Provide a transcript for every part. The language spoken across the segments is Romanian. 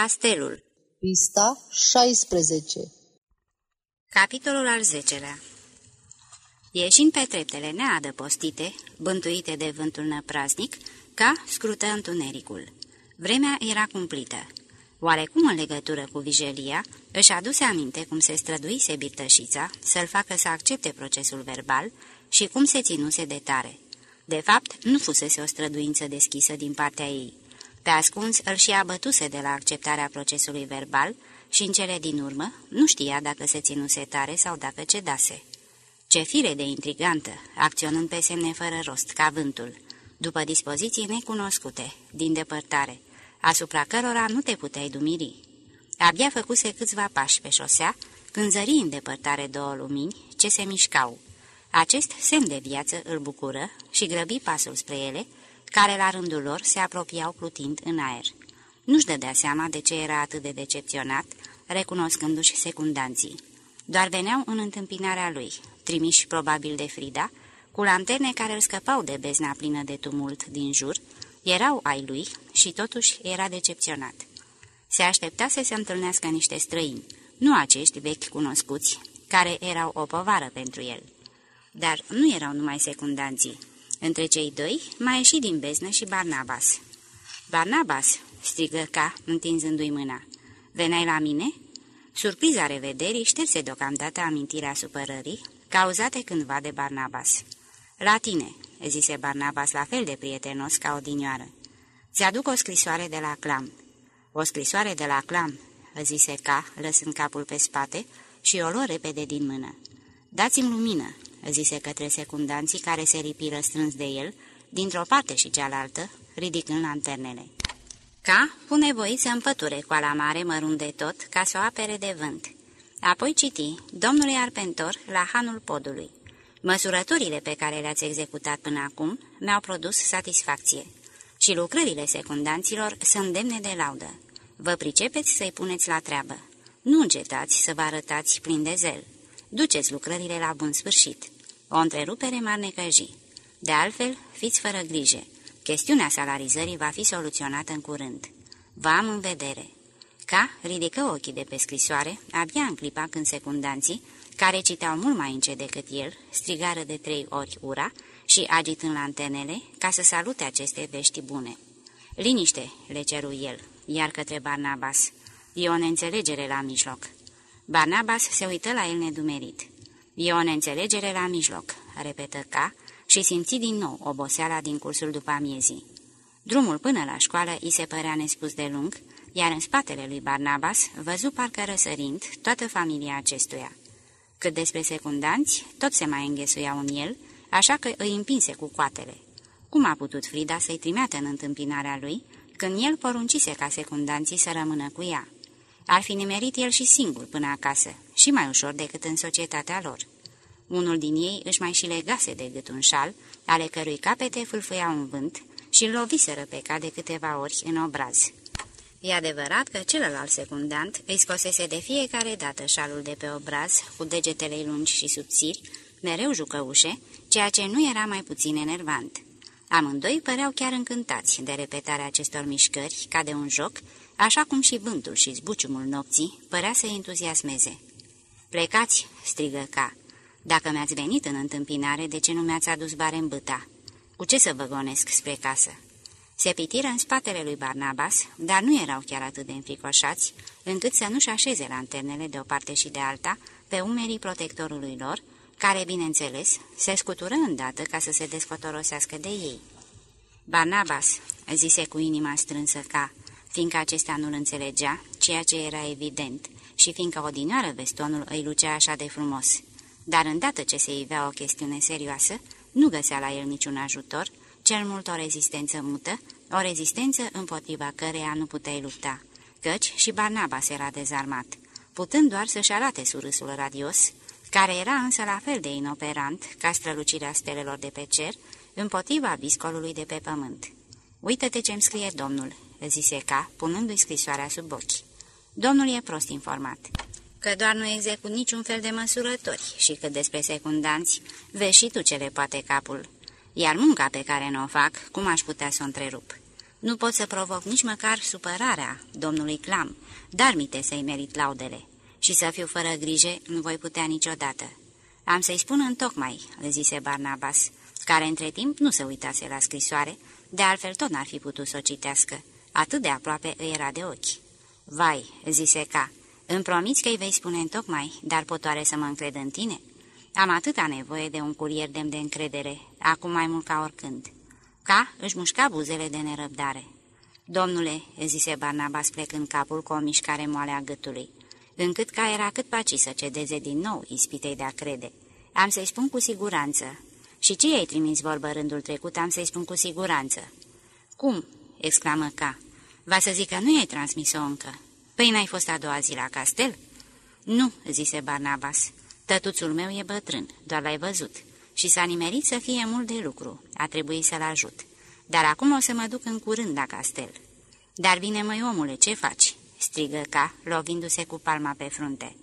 Castelul Pista 16 Capitolul al zecelea Ieșind pe treptele neadăpostite, bântuite de vântul năpraznic, ca scrută întunericul. Vremea era cumplită. Oarecum în legătură cu vijelia, își aduse aminte cum se străduise birtășița să-l facă să accepte procesul verbal și cum se ținuse de tare. De fapt, nu fusese o străduință deschisă din partea ei. Pe ascuns îl și abătuse de la acceptarea procesului verbal și în cele din urmă nu știa dacă se ținuse tare sau dacă cedase. Ce fire de intrigantă, acționând pe semne fără rost, ca vântul, după dispoziții necunoscute, din depărtare, asupra cărora nu te puteai dumiri. Abia făcuse câțiva pași pe șosea, când zări în depărtare două lumini ce se mișcau. Acest semn de viață îl bucură și grăbi pasul spre ele, care la rândul lor se apropiau plutind în aer. Nu-și dădea seama de ce era atât de decepționat, recunoscându-și secundanții. Doar veneau în întâmpinarea lui, trimiși probabil de Frida, cu lanterne care îl scăpau de bezna plină de tumult din jur, erau ai lui și totuși era decepționat. Se aștepta să se întâlnească niște străini, nu acești vechi cunoscuți, care erau o povară pentru el. Dar nu erau numai secundanții. Între cei doi mai ieși din beznă și Barnabas. Barnabas!" strigă ca, întinzându-i mâna. Veneai la mine?" Surpriza revederii șterse deocamdată amintirea supărării, cauzate cândva de Barnabas. La tine," zise Barnabas la fel de prietenos ca odinioară. Ți-aduc o scrisoare de la Clam." O scrisoare de la Clam," zise ca, lăsând capul pe spate, și o luă repede din mână. Dați-mi lumină," zise către secundanții care se ripiră strâns de el, dintr-o parte și cealaltă, ridicând lanternele. Ca pune voi să împăture coala mare mărunt de tot, ca să o apere de vânt. Apoi citi, domnului Arpentor, la hanul podului. Măsurătorile pe care le-ați executat până acum mi-au produs satisfacție și lucrările secundanților sunt demne de laudă. Vă pricepeți să-i puneți la treabă. Nu încetați să vă arătați plin de zel. Duceți lucrările la bun sfârșit. O întrerupere m-ar necăji. De altfel, fiți fără grijă. Chestiunea salarizării va fi soluționată în curând. Vă am în vedere. Ca ridică ochii de pe scrisoare, abia în clipa când secundanții, care citeau mult mai încet decât el, strigară de trei ori ura și agitând lantenele ca să salute aceste vești bune. Liniște, le ceru el, iar către Barnabas. E o neînțelegere la mijloc. Barnabas se uită la el nedumerit. E o neînțelegere la mijloc, repetă ca, și simți din nou oboseala din cursul după amiezii. Drumul până la școală îi se părea nespus de lung, iar în spatele lui Barnabas văzu parcă răsărind toată familia acestuia. Cât despre secundanți, tot se mai înghesuiau în el, așa că îi împinse cu coatele. Cum a putut Frida să-i trimeată în întâmpinarea lui, când el poruncise ca secundanții să rămână cu ea? Ar fi nimerit el și singur până acasă, și mai ușor decât în societatea lor. Unul din ei își mai și legase de gât un șal, ale cărui capete fâlfâiau un vânt și îl loviseră pe ca de câteva ori în obraz. E adevărat că celălalt secundant îi scosese de fiecare dată șalul de pe obraz, cu degetele lungi și subțiri, mereu jucăușe, ceea ce nu era mai puțin enervant. Amândoi păreau chiar încântați de repetarea acestor mișcări, ca de un joc, așa cum și vântul și zbuciumul nopții părea să entuziasmeze. Plecați!" strigă ca. Dacă mi-ați venit în întâmpinare, de ce nu mi-ați adus bare în băta? Cu ce să vă gonesc spre casă?" Se pitiră în spatele lui Barnabas, dar nu erau chiar atât de înfricoșați, încât să nu-și așeze lanternele de o parte și de alta pe umerii protectorului lor, care, bineînțeles, se scutură îndată ca să se desfotorosească de ei. Barnabas, zise cu inima strânsă ca, fiindcă acesta nu-l înțelegea, ceea ce era evident, și fiindcă odinioară vestonul îi lucea așa de frumos. Dar îndată ce se ivea o chestiune serioasă, nu găsea la el niciun ajutor, cel mult o rezistență mută, o rezistență împotriva căreia nu puteai lupta, căci și Barnabas era dezarmat, putând doar să-și arate surâsul radios, care era însă la fel de inoperant ca strălucirea stelelor de pe cer, împotriva viscolului de pe pământ. Uită-te ce-mi scrie domnul," zise ca, punându-i scrisoarea sub ochi. Domnul e prost informat, că doar nu execut niciun fel de măsurători și că despre secundanți vezi și tu ce le poate capul, iar munca pe care nu o fac, cum aș putea să o întrerup? Nu pot să provoc nici măcar supărarea domnului Clam, dar mite să-i merit laudele. Și să fiu fără grijă nu voi putea niciodată. Am să-i spun în tocmai, le zise Barnabas, care între timp nu se uitase la scrisoare, de altfel tot n-ar fi putut să o citească. Atât de aproape îi era de ochi. Vai, zise ca, îmi promiți că îi vei spune în tocmai, dar potoare să mă încred în tine? Am atâta nevoie de un curier demn de încredere, acum mai mult ca oricând. Ca își mușca buzele de nerăbdare. Domnule, zise Barnabas plecând capul cu o mișcare moale a gâtului, încât ca era cât paci să cedeze din nou ispitei de a crede. Am să-i spun cu siguranță. Și ce ai trimis vorbă rândul trecut, am să-i spun cu siguranță. Cum? Exclamă ca. Va să zic că nu i-ai transmis-o încă. Păi n-ai fost a doua zi la castel? Nu, zise Barnabas. Tătuțul meu e bătrân, doar l-ai văzut. Și s-a nimerit să fie mult de lucru. A trebuit să-l ajut. Dar acum o să mă duc în curând la castel. Dar bine, măi, omule, ce faci?" strigă ca, lovindu-se cu palma pe frunte.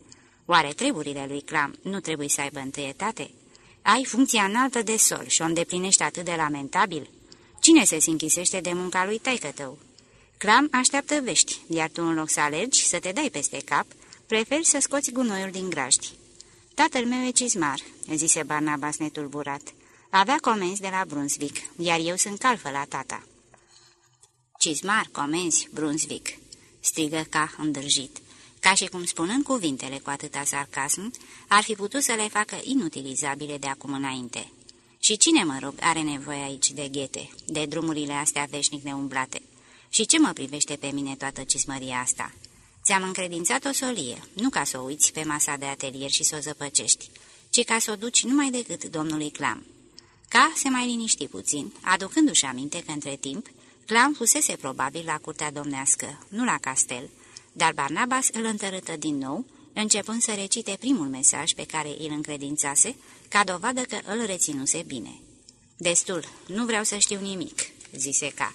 Oare treburile lui Clam nu trebuie să aibă întâietate? Ai funcția înaltă de sol și o îndeplinești atât de lamentabil? Cine se închisește de munca lui taică tău? Clam așteaptă vești, iar tu în loc să alergi, să te dai peste cap, preferi să scoți gunoiul din graști. Tatăl meu e cizmar," zise Barnabas netulburat. Avea comenzi de la Brunswick, iar eu sunt calfă la tata." Cizmar, comenzi, Brunswick," strigă ca îndrăjit, ca și cum spunând cuvintele cu atâta sarcasm, ar fi putut să le facă inutilizabile de acum înainte. Și cine, mă rog, are nevoie aici de ghete, de drumurile astea veșnic neumblate? Și ce mă privește pe mine toată cizmăria asta?" Ți-am încredințat o solie, nu ca să o uiți pe masa de atelier și să o zăpăcești, ci ca să o duci numai decât domnului Clam. Ca se mai liniști puțin, aducându-și aminte că între timp Clam fusese probabil la curtea domnească, nu la castel, dar Barnabas îl întărâtă din nou, începând să recite primul mesaj pe care îl încredințase, ca dovadă că îl reținuse bine. Destul, nu vreau să știu nimic," zise Ca.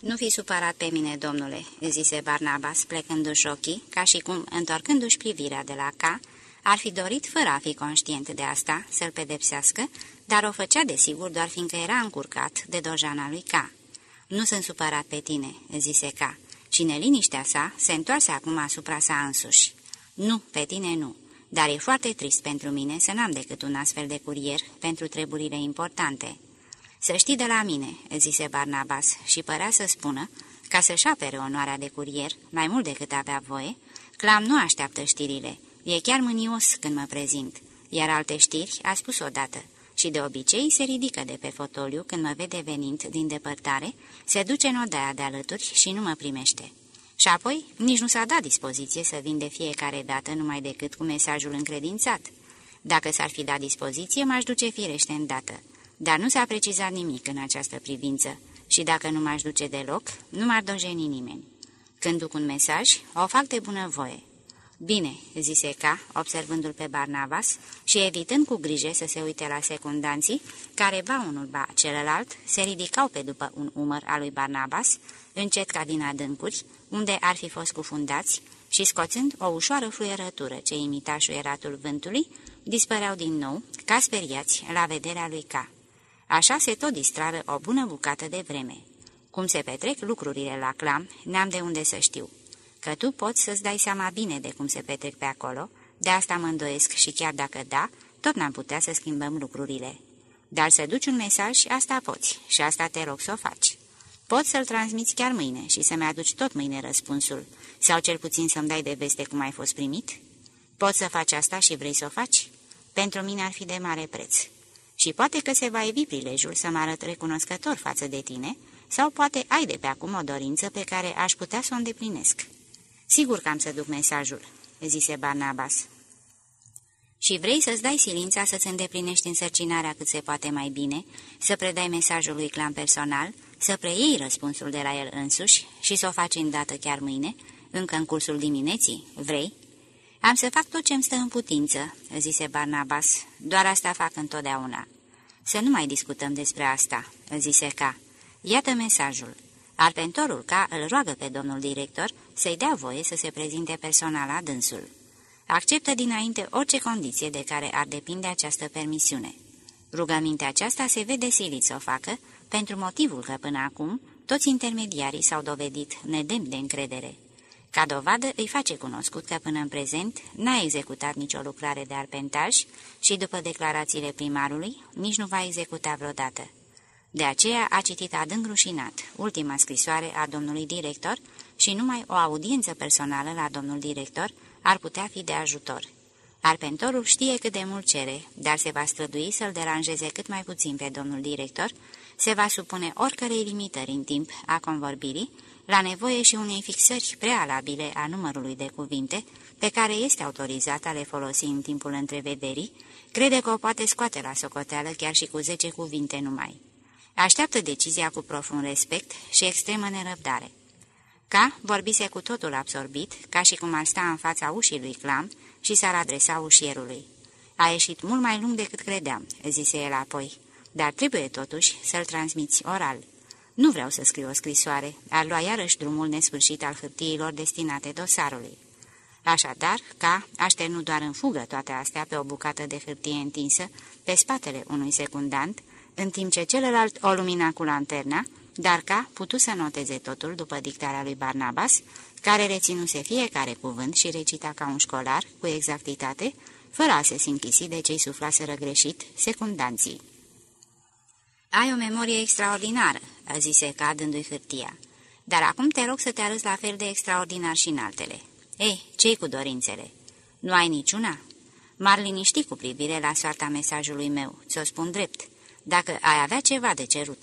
Nu fi supărat pe mine, domnule," zise Barnabas, plecându-și ochii, ca și cum, întorcându-și privirea de la ca, ar fi dorit, fără a fi conștient de asta, să-l pedepsească, dar o făcea desigur doar fiindcă era încurcat de dojana lui ca. Nu sunt supărat pe tine," zise ca, și neliniștea sa se întoarse acum asupra sa însuși. Nu, pe tine nu, dar e foarte trist pentru mine să n-am decât un astfel de curier pentru treburile importante." Să știi de la mine," zise Barnabas și părea să spună, ca să-și apere onoarea de curier, mai mult decât avea voie, Clam nu așteaptă știrile, e chiar mânios când mă prezint, iar alte știri a spus odată și de obicei se ridică de pe fotoliu când mă vede venind din depărtare, se duce în odaia de alături și nu mă primește. Și apoi nici nu s-a dat dispoziție să vin de fiecare dată numai decât cu mesajul încredințat. Dacă s-ar fi dat dispoziție, m-aș duce firește îndată dar nu s-a precizat nimic în această privință și dacă nu m-aș duce deloc, nu m-ar dojeni nimeni. Când duc un mesaj, o fac de bunăvoie. Bine, zise ca, observându-l pe Barnabas și evitând cu grijă să se uite la secundanții, care ba unul ba celălalt se ridicau pe după un umăr al lui Barnabas, încet ca din adâncuri, unde ar fi fost cufundați, și scoțând o ușoară fluierătură ce imita șuieratul vântului, dispăreau din nou, ca speriați, la vederea lui Ca. Așa se tot distrară o bună bucată de vreme. Cum se petrec lucrurile la clam, n-am de unde să știu. Că tu poți să-ți dai seama bine de cum se petrec pe acolo, de asta mă îndoiesc și chiar dacă da, tot n-am putea să schimbăm lucrurile. Dar să duci un mesaj, asta poți și asta te rog să o faci. Poți să-l transmiți chiar mâine și să-mi aduci tot mâine răspunsul, sau cel puțin să-mi dai de veste cum ai fost primit? Poți să faci asta și vrei să o faci? Pentru mine ar fi de mare preț și poate că se va evi prilejul să mă arăt recunoscător față de tine, sau poate ai de pe acum o dorință pe care aș putea să o îndeplinesc. Sigur că am să duc mesajul, zise Barnabas. Și vrei să-ți dai silința să-ți îndeplinești însărcinarea cât se poate mai bine, să predai mesajul lui clan personal, să preiei răspunsul de la el însuși și să o faci îndată chiar mâine, încă în cursul dimineții, vrei? Am să fac tot ce-mi stă în putință," zise Barnabas, doar asta fac întotdeauna." Să nu mai discutăm despre asta," zise Ca. Iată mesajul. Arpentorul Ca îl roagă pe domnul director să-i dea voie să se prezinte personal la dânsul. Acceptă dinainte orice condiție de care ar depinde această permisiune. Rugămintea aceasta se vede silit să o facă, pentru motivul că până acum toți intermediarii s-au dovedit nedemni de încredere. Ca dovadă îi face cunoscut că până în prezent n-a executat nicio lucrare de arpentaj și, după declarațiile primarului, nici nu va executa vreodată. De aceea a citit adânc rușinat ultima scrisoare a domnului director și numai o audiență personală la domnul director ar putea fi de ajutor. Arpentorul știe cât de mult cere, dar se va strădui să-l deranjeze cât mai puțin pe domnul director, se va supune oricărei limitări în timp a convorbirii, la nevoie și unei fixări prealabile a numărului de cuvinte pe care este autorizat a le folosi în timpul întrevederii, crede că o poate scoate la socoteală chiar și cu zece cuvinte numai. Așteaptă decizia cu profund respect și extremă nerăbdare. Ca vorbise cu totul absorbit, ca și cum ar sta în fața ușii lui Clam și s-ar adresa ușierului. A ieșit mult mai lung decât credeam," zise el apoi, dar trebuie totuși să-l transmiți oral." Nu vreau să scriu o scrisoare, ar lua iarăși drumul nesfârșit al hârtiilor destinate dosarului. Așadar, ca așternu doar în fugă toate astea pe o bucată de hârtie întinsă, pe spatele unui secundant, în timp ce celălalt o lumina cu lanterna, dar ca putu să noteze totul după dictarea lui Barnabas, care reținuse fiecare cuvânt și recita ca un școlar, cu exactitate, fără a se sinchisi de cei suflaseră greșit, secundanții. Ai o memorie extraordinară," zise ca dându-i hârtia. Dar acum te rog să te arăți la fel de extraordinar și în altele. Ei, ce cu dorințele? Nu ai niciuna?" M-ar liniști cu privire la soarta mesajului meu, ți-o spun drept, dacă ai avea ceva de cerut."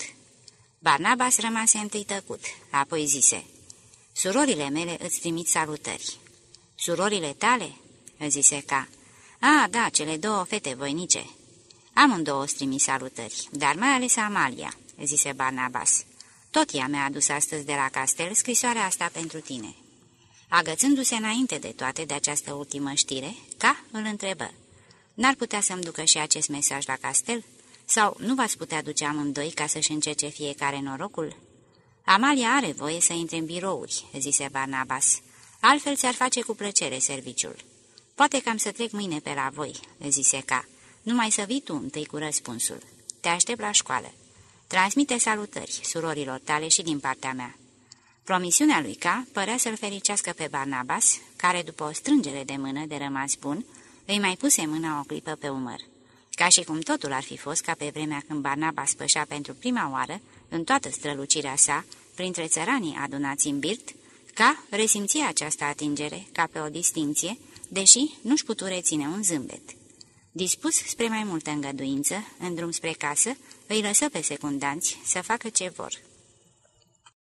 Barnabas rămase întâi tăcut, apoi zise, Surorile mele îți trimit salutări." Surorile tale?" zise ca. A, da, cele două fete voinice." Amândouă strimi salutări, dar mai ales Amalia," zise Barnabas. Tot ea mi-a adus astăzi de la castel scrisoarea asta pentru tine." Agățându-se înainte de toate de această ultimă știre, ca îl întrebă. N-ar putea să-mi ducă și acest mesaj la castel? Sau nu v-ați putea duce amândoi ca să-și încerce fiecare norocul?" Amalia are voie să intre în birouri," zise Barnabas. Altfel ți-ar face cu plăcere serviciul." Poate că am să trec mâine pe la voi," zise ca. Numai să vii tu întâi cu răspunsul. Te aștept la școală. Transmite salutări surorilor tale și din partea mea." Promisiunea lui Ca părea să-l fericească pe Barnabas, care, după o strângere de mână de rămas bun, îi mai puse mâna o clipă pe umăr. Ca și cum totul ar fi fost ca pe vremea când Barnabas pășea pentru prima oară, în toată strălucirea sa, printre țăranii adunați în birt, ca resimția această atingere ca pe o distinție, deși nu-și putu reține un zâmbet. Dispus spre mai multă îngăduință, în drum spre casă, îi lăsă pe secundanți să facă ce vor.